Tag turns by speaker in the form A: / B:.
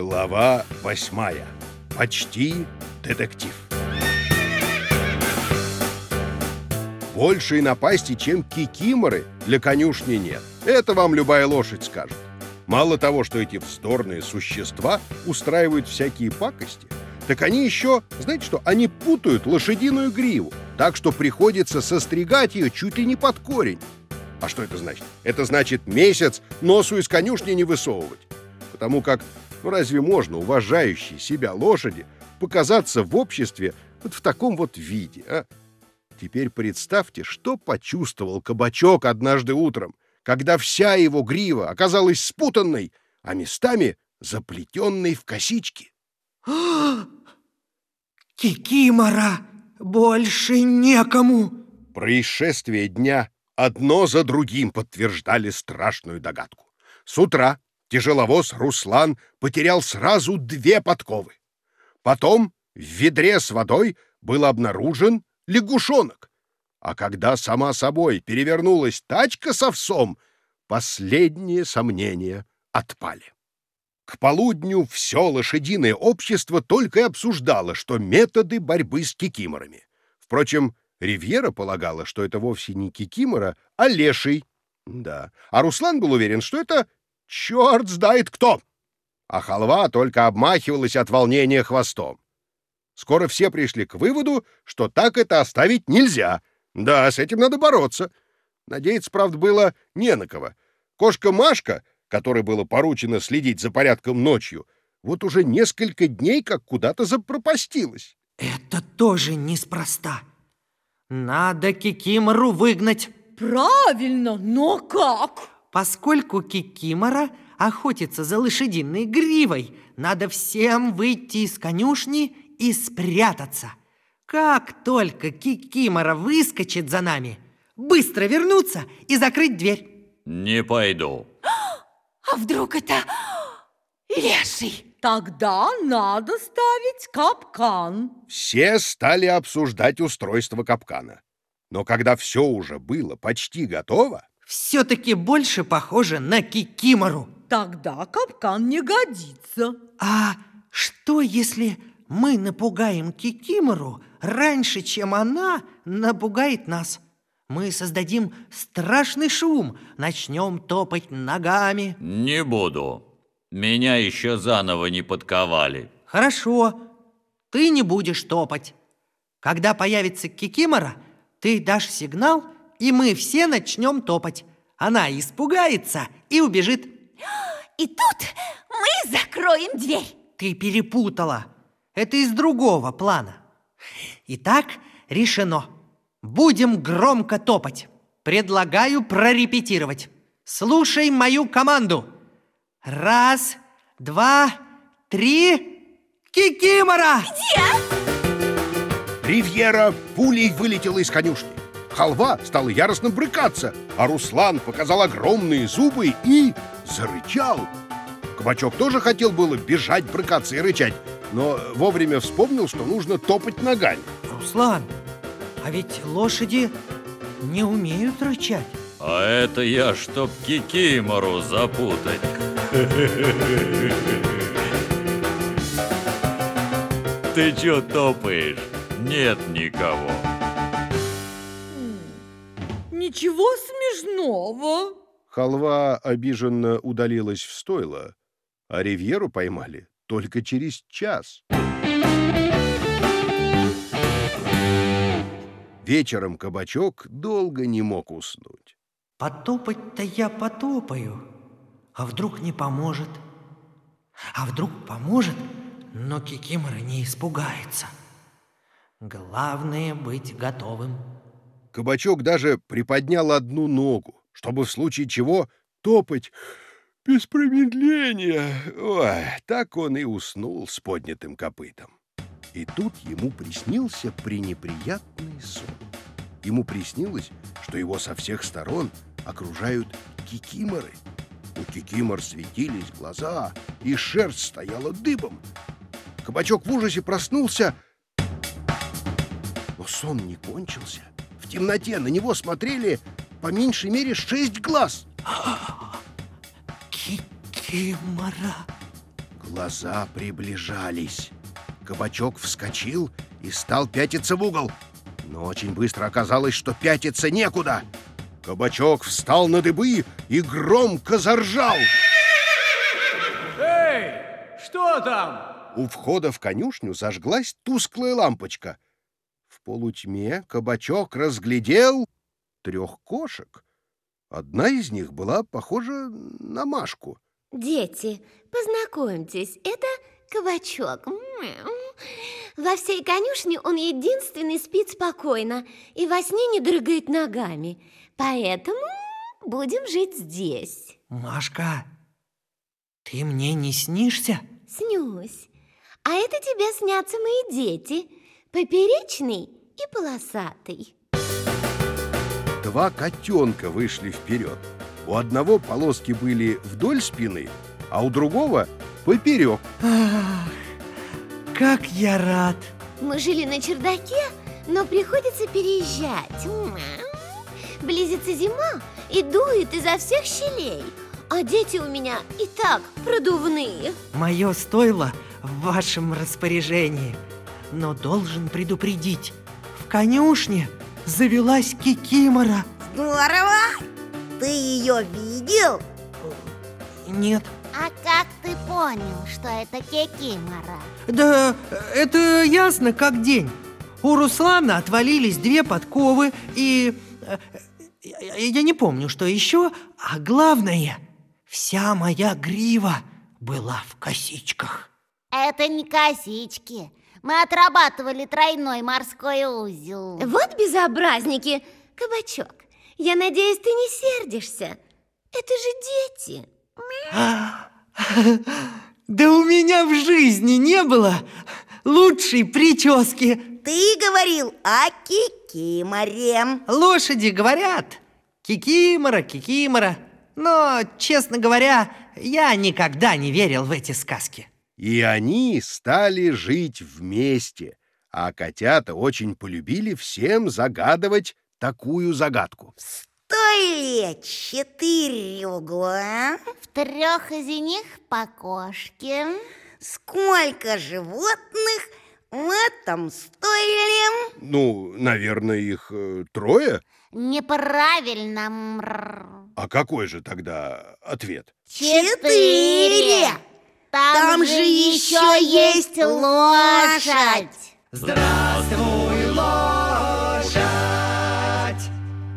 A: Глава восьмая. Почти детектив. Большей напасти, чем кикиморы, для конюшни нет. Это вам любая лошадь скажет. Мало того, что эти вздорные существа устраивают всякие пакости, так они еще, знаете что, они путают лошадиную гриву, так что приходится состригать ее чуть ли не под корень. А что это значит? Это значит месяц носу из конюшни не высовывать. Потому как, разве можно уважающей себя лошади показаться в обществе вот в таком вот виде, а? Теперь представьте, что почувствовал кабачок однажды утром, когда вся его грива оказалась спутанной, а местами заплетенной в косички.
B: Кикимора больше некому.
A: Происшествия дня одно за другим подтверждали страшную догадку. С утра тяжеловоз Руслан потерял сразу две подковы. Потом в ведре с водой был обнаружен лягушонок. А когда сама собой перевернулась тачка с овсом, последние сомнения отпали. К полудню все лошадиное общество только и обсуждало, что методы борьбы с кикиморами. Впрочем, Ривьера полагала, что это вовсе не кикимора, а леший. Да. А Руслан был уверен, что это черт знает кто. А халва только обмахивалась от волнения хвостом. Скоро все пришли к выводу, что так это оставить нельзя. Да, с этим надо бороться. Надеяться, правда, было не на кого. Кошка Машка, которой было поручено следить за порядком ночью, вот уже несколько дней как куда-то запропастилась.
B: Это тоже неспроста. Надо Кикимору выгнать.
C: Правильно, но как?
B: Поскольку Кикимора охотится за лошадиной гривой, надо всем выйти из конюшни и спрятаться. Как только Кикимора выскочит за нами, быстро вернуться и закрыть дверь.
D: Не пойду.
C: А вдруг это леший? Тогда надо ставить капкан.
A: Все стали обсуждать устройство капкана. Но когда все уже было почти готово,
B: Все-таки больше похоже на Кикимору.
C: Тогда капкан не годится.
B: А что, если мы напугаем Кикимору раньше, чем она напугает нас? Мы создадим страшный шум, начнем топать ногами.
D: Не буду. Меня еще заново не подковали.
B: Хорошо, ты не будешь топать. Когда появится Кикимора, ты дашь сигнал, и мы все начнем топать. Она испугается и убежит.
C: И тут мы закроем дверь.
B: Ты перепутала. Это из другого плана. Итак, решено. Будем громко топать. Предлагаю прорепетировать. Слушай мою команду. Раз, два, три. Кикимора!
A: Ривьера пулей вылетела из конюшни. Халва стала яростно брыкаться, а Руслан показал огромные зубы и зарычал. Кабачок тоже хотел было бежать, брыкаться и рычать, но вовремя вспомнил, что нужно топать ногами.
B: Руслан, а ведь лошади не умеют рычать.
D: А это я, чтоб Кикимору запутать. Ты чё топаешь? Нет никого.
C: Ничего смешного.
A: Халва обиженно удалилась в стойло, а Ривьеру поймали только через час. Вечером кабачок долго не мог уснуть.
B: Потопать-то я потопаю, а вдруг не поможет? А вдруг поможет, но Кикимора не испугается. Главное быть готовым.
A: Кабачок даже приподнял одну ногу, чтобы в случае чего топать без промедления. Ой, так он и уснул с поднятым копытом. И тут ему приснился пренеприятный сон. Ему приснилось, что его со всех сторон окружают кикиморы. У кикимор светились глаза, и шерсть стояла дыбом. Кабачок в ужасе проснулся, но сон не кончился. В темноте на него смотрели по меньшей мере шесть глаз.
B: Кикимора.
A: Глаза приближались. Кабачок вскочил и стал пятиться в угол. Но очень быстро оказалось, что пятиться некуда. Кабачок встал на дыбы и громко заржал.
E: Эй, что там?
A: У входа в конюшню зажглась тусклая лампочка. В полутьме кабачок разглядел трех кошек. Одна из них была похожа на Машку.
F: Дети, познакомьтесь, это кабачок. Во всей конюшне он единственный спит спокойно и во сне не дрыгает ногами. Поэтому будем жить здесь.
B: Машка, ты мне не снишься?
F: Снюсь. А это тебе снятся мои дети, поперечный и полосатый.
A: Два котенка вышли вперед. У одного полоски были вдоль спины, а у другого поперек.
B: Ах, как я рад!
F: Мы жили на чердаке, но приходится переезжать. Близится зима и дует изо всех щелей. А дети у меня и так продувные.
B: Мое стойло в вашем распоряжении. Но должен предупредить, в конюшне завелась кикимора.
G: Здорово! Ты ее видел?
B: Нет.
C: А как ты понял, что это кикимора?
B: Да, это ясно как день. У Руслана отвалились две подковы и... э, Я не помню, что еще, а главное, вся моя грива была в косичках.
C: Это не косички. Мы отрабатывали тройной морской узел.
F: Вот безобразники. Кабачок, я надеюсь, ты не сердишься. Это же дети.
B: Да у меня в жизни не было лучшей прически.
G: Ты говорил о кикиморе.
B: Лошади говорят, кикимора, кикимора. Но, честно говоря, я никогда не верил в эти сказки.
A: И они стали жить вместе, а котята очень полюбили всем загадывать такую загадку.
G: Стоили четыре угла.
C: В трех из них по кошке.
G: Сколько животных в этом стойле?
A: Ну, наверное, их э, трое.
C: Неправильно. мррр.
A: А какой же тогда ответ?
G: Четыре! Там же еще есть лошадь!
B: Здравствуй, лошадь!